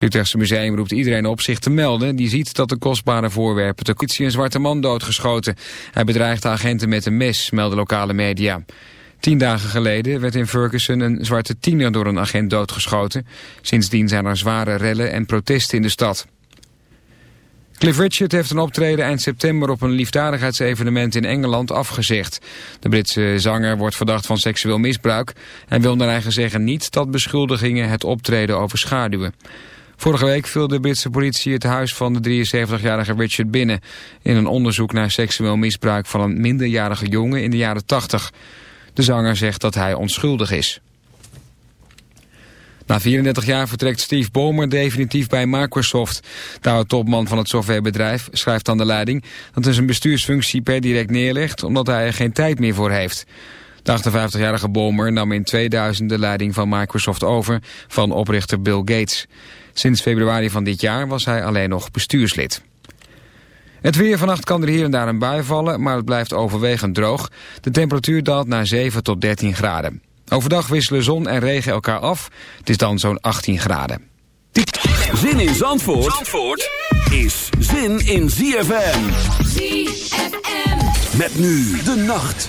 Het Utrechtse museum roept iedereen op zich te melden... die ziet dat de kostbare voorwerpen te politie een zwarte man doodgeschoten. Hij bedreigt de agenten met een mes, melden lokale media. Tien dagen geleden werd in Ferguson een zwarte tiener door een agent doodgeschoten. Sindsdien zijn er zware rellen en protesten in de stad. Cliff Richard heeft een optreden eind september op een liefdadigheidsevenement in Engeland afgezegd. De Britse zanger wordt verdacht van seksueel misbruik en wil naar eigen zeggen niet dat beschuldigingen het optreden overschaduwen. Vorige week viel de Britse politie het huis van de 73-jarige Richard binnen... in een onderzoek naar seksueel misbruik van een minderjarige jongen in de jaren 80. De zanger zegt dat hij onschuldig is. Na 34 jaar vertrekt Steve Ballmer definitief bij Microsoft. De oude-topman van het softwarebedrijf schrijft aan de leiding... dat hij zijn bestuursfunctie per direct neerlegt... omdat hij er geen tijd meer voor heeft. De 58-jarige Ballmer nam in 2000 de leiding van Microsoft over... van oprichter Bill Gates. Sinds februari van dit jaar was hij alleen nog bestuurslid. Het weer vannacht kan er hier en daar een bui vallen, maar het blijft overwegend droog. De temperatuur daalt naar 7 tot 13 graden. Overdag wisselen zon en regen elkaar af. Het is dan zo'n 18 graden. Zin in Zandvoort, Zandvoort is zin in ZFM. ZFM. Met nu de nacht.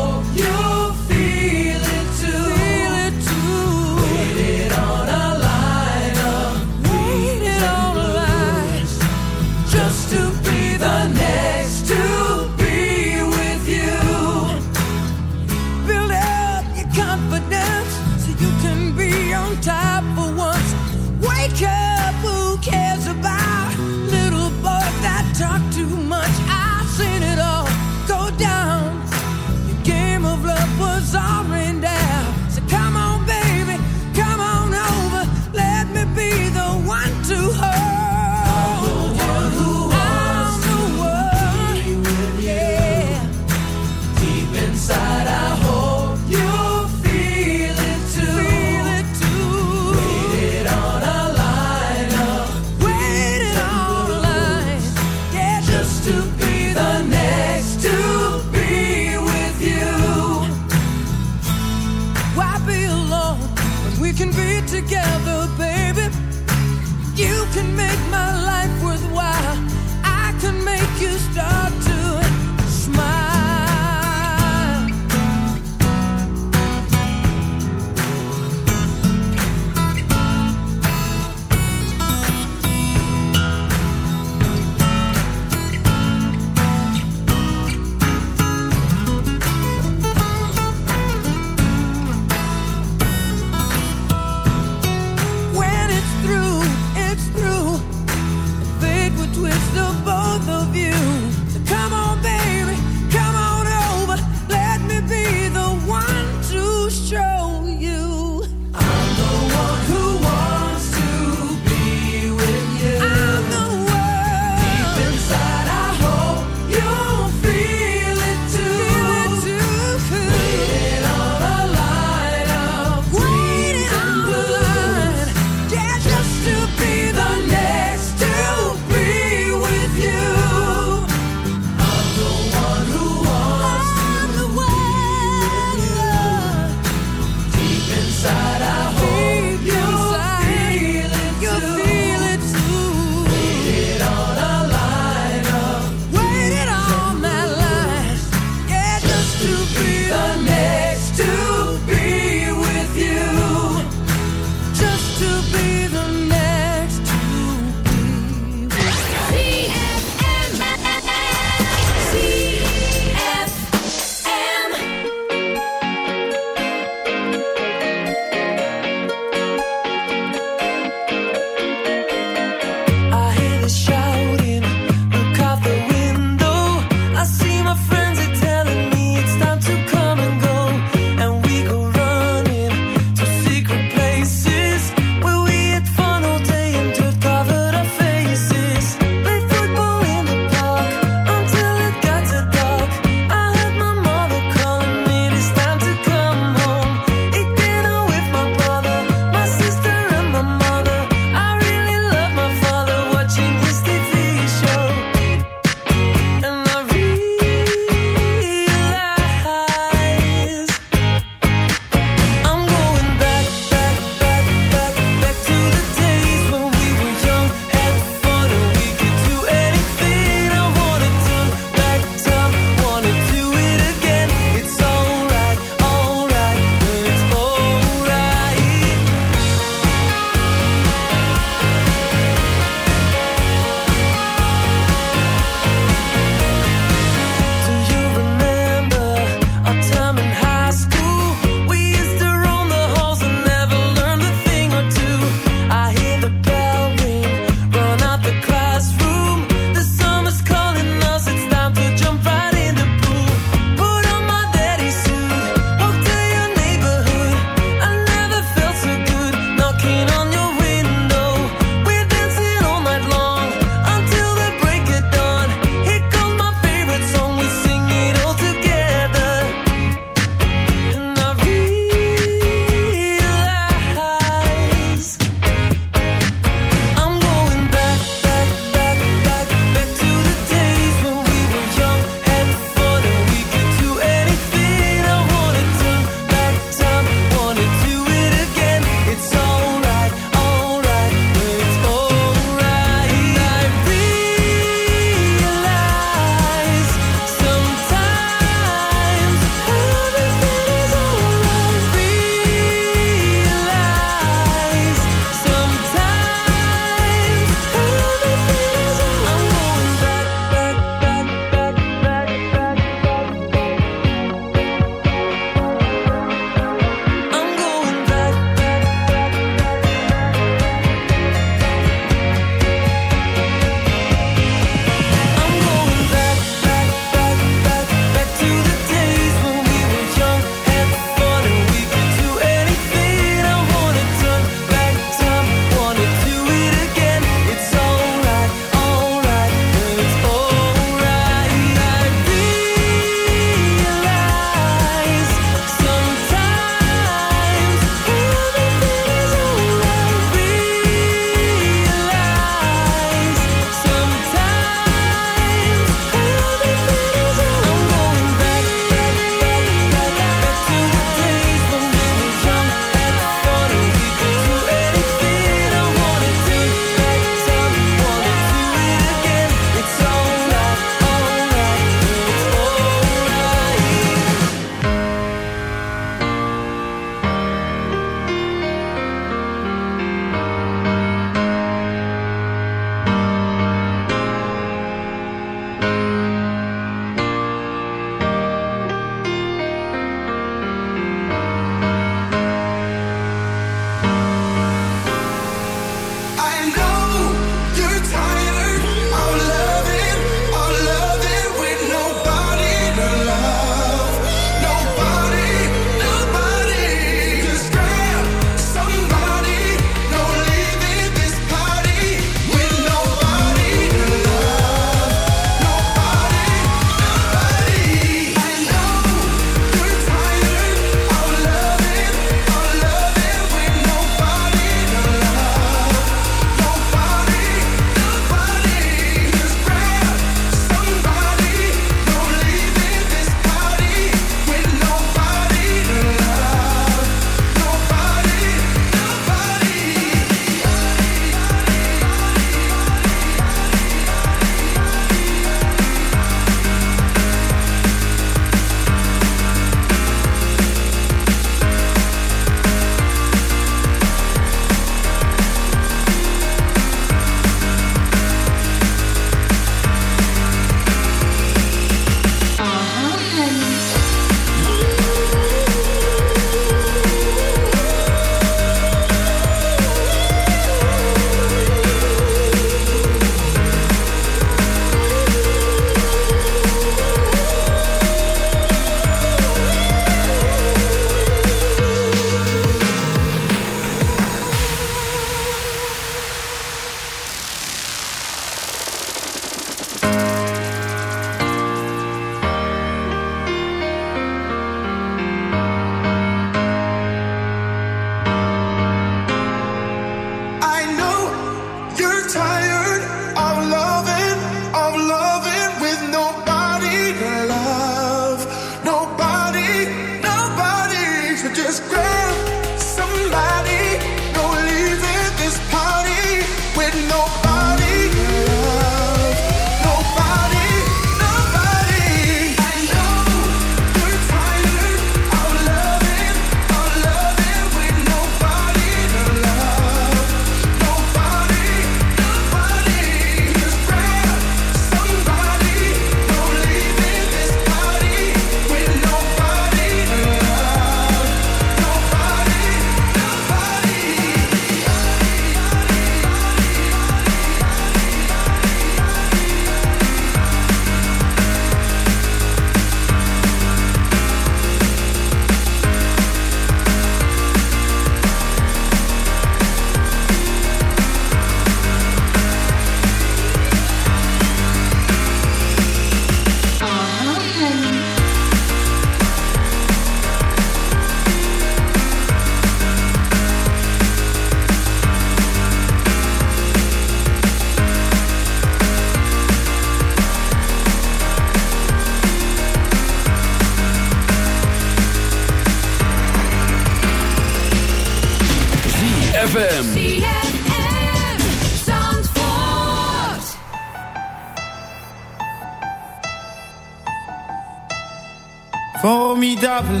Formidable,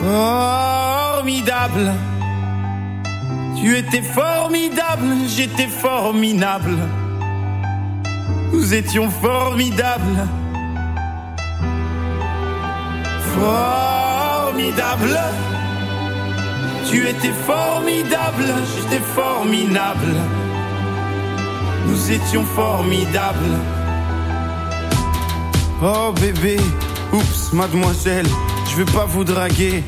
formidable. Tu étais formidable, j'étais formidable. Nous étions formidables. Formidable. Tu étais formidable, j'étais formidable. Nous étions formidables. Oh bébé, oups, mademoiselle, je vais pas vous draguer.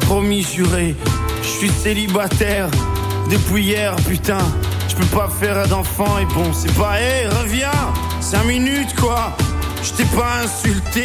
Promis juré, je suis célibataire depuis hier, putain. Je peux pas faire d'enfant et bon, c'est pas, hé, reviens, cinq minutes quoi. Je t'ai pas insulté,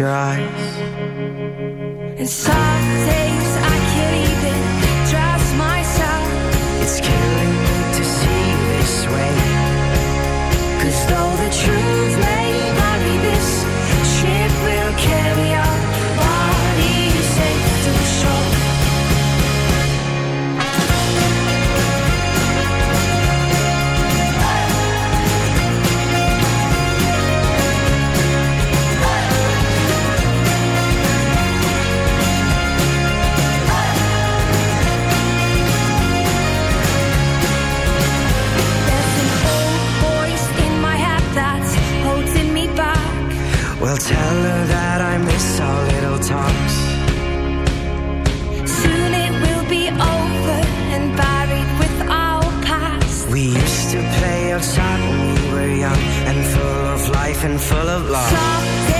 your eyes. And some days I can't even trust myself. It's killing me to see you this way. Cause though the truth may talks. Soon it will be over and buried with our past. We used to play outside when we were young and full of life and full of love. Someday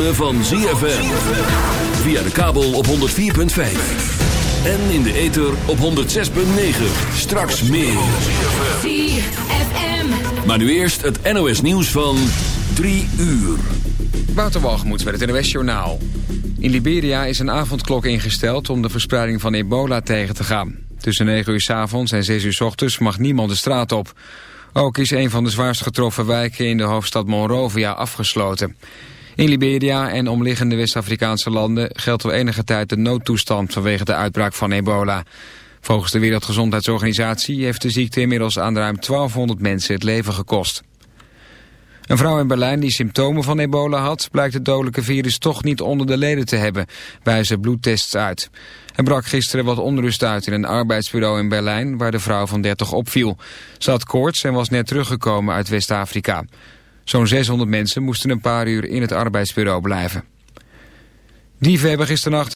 ritme van ZFM. Via de kabel op 104.5. En in de ether op 106.9. Straks meer. ZFM. Maar nu eerst het NOS nieuws van 3 uur. Wouter Walgemoed met het NOS Journaal. In Liberia is een avondklok ingesteld om de verspreiding van ebola tegen te gaan. Tussen 9 uur s avonds en 6 uur s ochtends mag niemand de straat op. Ook is een van de zwaarst getroffen wijken in de hoofdstad Monrovia afgesloten. In Liberia en omliggende West-Afrikaanse landen geldt al enige tijd de noodtoestand vanwege de uitbraak van ebola. Volgens de Wereldgezondheidsorganisatie heeft de ziekte inmiddels aan ruim 1200 mensen het leven gekost. Een vrouw in Berlijn die symptomen van ebola had... blijkt het dodelijke virus toch niet onder de leden te hebben, wijzen bloedtests uit. Er brak gisteren wat onrust uit in een arbeidsbureau in Berlijn... waar de vrouw van 30 opviel. Ze had koorts en was net teruggekomen uit West-Afrika. Zo'n 600 mensen moesten een paar uur in het arbeidsbureau blijven. Dieven hebben gisternacht